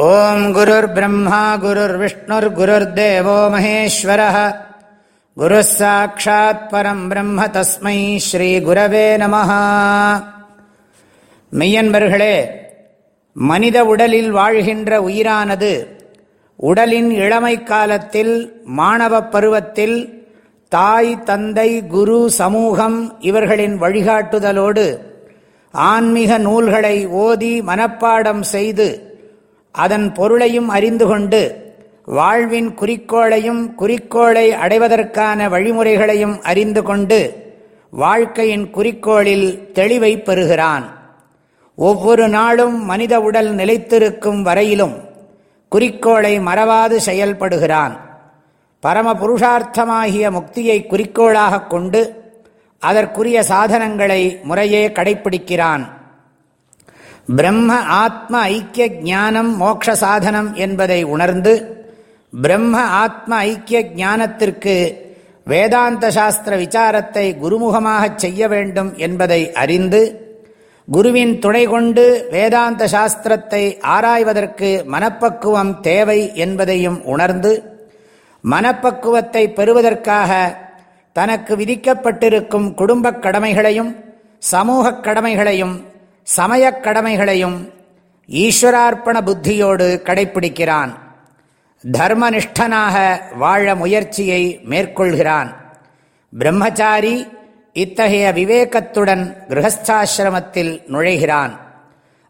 ஓம் குருர் பிரம்மா குருர் விஷ்ணுர் குருர் தேவோ மகேஸ்வர. குரு சாட்சாத் பரம் பிரம்ம தஸ்மை ஸ்ரீ குரவே நம மெய்யன்பர்களே மனித உடலில் வாழ்கின்ற உயிரானது உடலின் இளமை காலத்தில் மாணவ பருவத்தில் தாய் தந்தை குரு சமூகம் இவர்களின் வழிகாட்டுதலோடு ஆன்மீக நூல்களை ஓதி மனப்பாடம் செய்து அதன் பொருளையும் அறிந்து கொண்டு வாழ்வின் குறிக்கோளையும் குறிக்கோளை அடைவதற்கான வழிமுறைகளையும் அறிந்து கொண்டு வாழ்க்கையின் குறிக்கோளில் தெளிவை பெறுகிறான். ஒவ்வொரு நாளும் மனித உடல் நிலைத்திருக்கும் வரையிலும் குறிக்கோளை மறவாது செயல்படுகிறான். பரம புருஷார்த்தமாகிய முக்தியை குறிக்கோளாக கொண்டு அதற்குரிய சாதனங்களை முறையே கடைப்பிடிக்கிறான். பிரம்ம ஆத்ம ஐக்கிய ஞானம் மோட்ச சாதனம் என்பதை உணர்ந்து பிரம்ம ஆத்ம ஐக்கிய ஞானத்திற்கு வேதாந்த சாஸ்திர விசாரத்தை குருமுகமாக செய்ய வேண்டும் என்பதை அறிந்து குருவின் துணை கொண்டு வேதாந்த சாஸ்திரத்தை ஆராய்வதற்கு மனப்பக்குவம் தேவை என்பதையும் உணர்ந்து மனப்பக்குவத்தை பெறுவதற்காக தனக்கு விதிக்கப்பட்டிருக்கும் குடும்பக் கடமைகளையும் சமூகக் கடமைகளையும் சமயக் கடமைகளையும் ஈஸ்வரார்ப்பண புத்தியோடு கடைப்பிடிக்கிறான். தர்மனிஷ்டனாக வாழ முயற்சியை மேற்கொள்கிறான். பிரம்மச்சாரி இத்தகைய விவேகத்துடன் கிரகஸ்தாசிரமத்தில் நுழைகிறான்.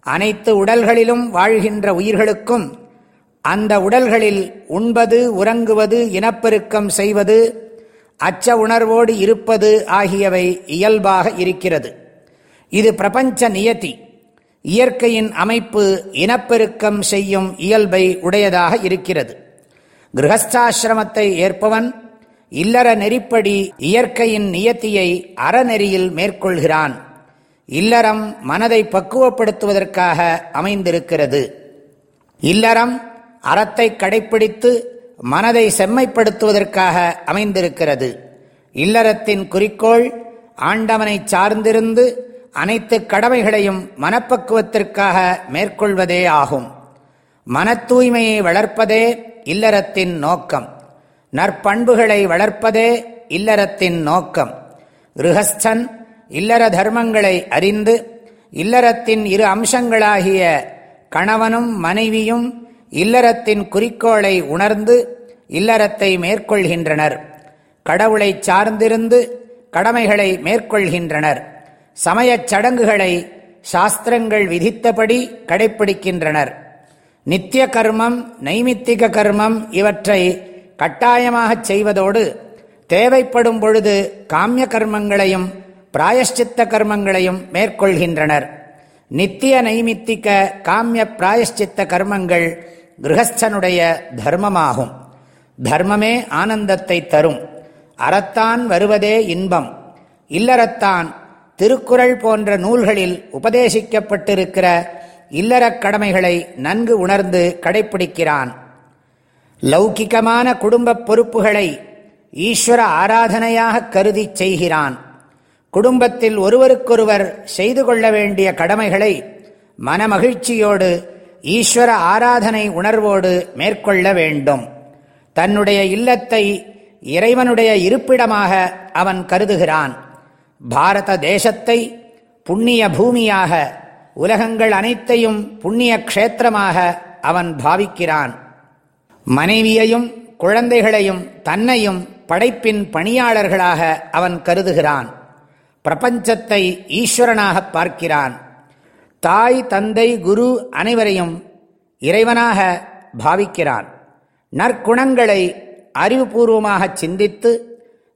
அனைத்து உடல்களிலும் வாழ்கின்ற உயிர்களுக்கும் அந்த உடல்களில் உண்பது உறங்குவது இனப்பெருக்கம் செய்வது அச்ச உணர்வோடு இருப்பது ஆகியவை இயல்பாக இருக்கிறது. இது பிரபஞ்ச நியத்தி இயற்கையின் அமைப்பு இனப்பெருக்கம் செய்யும் இயல்பை உடையதாக இருக்கிறது. கிரகஸ்தாசிரமத்தை ஏற்பவன் இல்லற நெறிப்படி இயற்கையின் நியத்தியை அறநெறியில் மேற்கொள்கிறான். இல்லறம் மனதை பக்குவப்படுத்துவதற்காக அமைந்திருக்கிறது. இல்லறம் அறத்தை கடைப்பிடித்து மனதை செம்மைப்படுத்துவதற்காக அமைந்திருக்கிறது. இல்லறத்தின் குறிக்கோள் ஆண்டவனை சார்ந்திருந்து அனைத்து கடமைகளையும் மனப்பக்குவத்திற்காக மேற்கொள்வதே ஆகும். மன தூய்மையை வளர்ப்பதே இல்லறத்தின் நோக்கம். நற்பண்புகளை வளர்ப்பதே இல்லறத்தின் நோக்கம். கிருஹஸ்தன் இல்லற தர்மங்களை அறிந்து இல்லறத்தின் இரு அம்சங்களாகிய கணவனும் மனைவியும் இல்லறத்தின் குறிக்கோளை உணர்ந்து இல்லறத்தை மேற்கொள்கின்றனர். கடவுளை சார்ந்திருந்து கடமைகளை மேற்கொள்கின்றனர். சமயச் சடங்குகளை சாஸ்திரங்கள் விதித்தபடி கடைப்பிடிக்கின்றனர். நித்திய கர்மம் நைமித்திக கர்மம் இவற்றை கட்டாயமாகச் செய்வதோடு தேவைப்படும் பொழுது காமிய கர்மங்களையும் பிராயஷ்சித்த கர்மங்களையும் மேற்கொள்கின்றனர். நித்திய நைமித்திக காமிய பிராயஷ்சித்த கர்மங்கள் கிரகஸ்தனுடைய தர்மமாகும். தர்மமே ஆனந்தத்தை தரும். அறத்தான் வருவதே இன்பம். இல்லறத்தான் திருக்குறள் போன்ற நூல்களில் உபதேசிக்கப்பட்டிருக்கிற இல்லறக் கடமைகளை நன்கு உணர்ந்து கடைப்பிடிக்கிறான். லௌகிக்கமான குடும்ப பொறுப்புகளை ஈஸ்வர ஆராதனையாக கருதி செய்கிறான். குடும்பத்தில் ஒருவருக்கொருவர் செய்து கொள்ள வேண்டிய கடமைகளை மனமகிழ்ச்சியோடு ஈஸ்வர ஆராதனை உணர்வோடு மேற்கொள்ள வேண்டும். தன்னுடைய இல்லத்தை இறைவனுடைய இருப்பிடமாக அவன் கருதுகிறான். பாரத தேசத்தை புண்ணிய பூமியாக உலகங்கள் அனைத்தையும் புண்ணிய க்ஷேத்திரமாக அவன் பாவிக்கிறான். மனைவியையும் குழந்தைகளையும் தன்னையும் படைப்பின் பணியாளர்களாக அவன் கருதுகிறான். பிரபஞ்சத்தை ஈஸ்வரனாக பார்க்கிறான். தாய் தந்தை குரு அனைவரையும் இறைவனாக பாவிக்கிறான். நற்குணங்களை அறிவுபூர்வமாக சிந்தித்து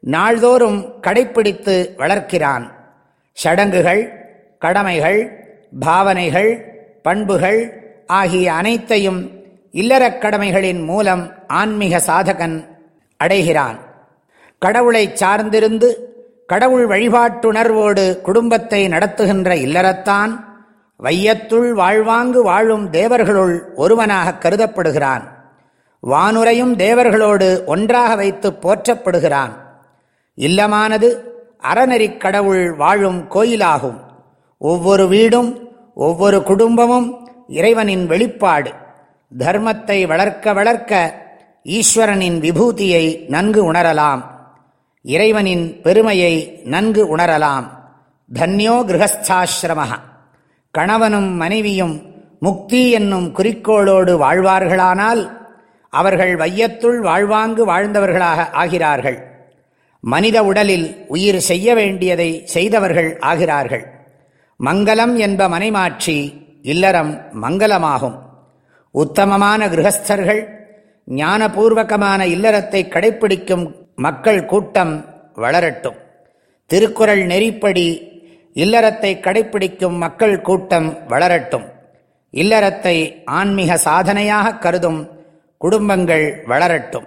நாள்தோறும் கடைப்பிடித்து வளர்க்கிறான். சடங்குகள் கடமைகள் பாவனைகள் பண்புகள் ஆகிய அனைத்தையும் இல்லறக் கடமைகளின் மூலம் ஆன்மீக சாதகன் அடைகிறான். கடவுளை சார்ந்திருந்து கடவுள் வழிபாட்டுணர்வோடு குடும்பத்தை நடத்துகின்ற இல்லறத்தான் வையத்துள் வாழ்வாங்கு வாழும் தேவர்களுள் ஒருவனாக கருதப்படுகிறான். வானுரையும் தேவர்களோடு ஒன்றாக வைத்து போற்றப்படுகிறான். இல்லமானது அறநெறிக் கடவுள் வாழும் கோயிலாகும். ஒவ்வொரு வீடும் ஒவ்வொரு குடும்பமும் இறைவனின் வெளிப்பாடு. தர்மத்தை வளர்க்க வளர்க்க ஈஸ்வரனின் விபூதியை நன்கு உணரலாம். இறைவனின் பெருமையை நன்கு உணரலாம். தன்யோ கிரகஸ்தாசிரம கணவனும் மனைவியும் முக்தி என்னும் குறிக்கோளோடு வாழ்வார்களானால் அவர்கள் வையத்துள் வாழ்வாங்கு வாழ்ந்தவர்களாக ஆகிறார்கள். மனித உடலில் உயிர் செய்ய வேண்டியதை செய்தவர்கள் ஆகிறார்கள். மங்கலம் என்ப மனைமாட்சி இல்லறம் மங்கலமாகும் உத்தமமான கிரகஸ்தர்கள் ஞானபூர்வகமான இல்லறத்தை கடைப்பிடிக்கும் மக்கள் கூட்டம் வளரட்டும். திருக்குறள் நெறிப்படி இல்லறத்தை கடைப்பிடிக்கும் மக்கள் கூட்டம் வளரட்டும். இல்லறத்தை ஆன்மீக சாதனையாக கருதும் குடும்பங்கள் வளரட்டும்.